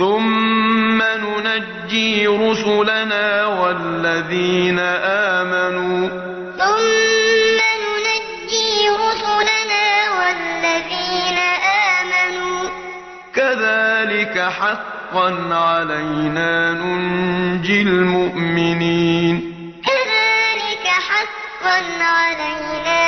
ثم ننجي رسلنا والذين آمنوا ثم ننجي رسلنا والذين آمنوا كذلك حقا علينا ننجي المؤمنين كذلك حقا علينا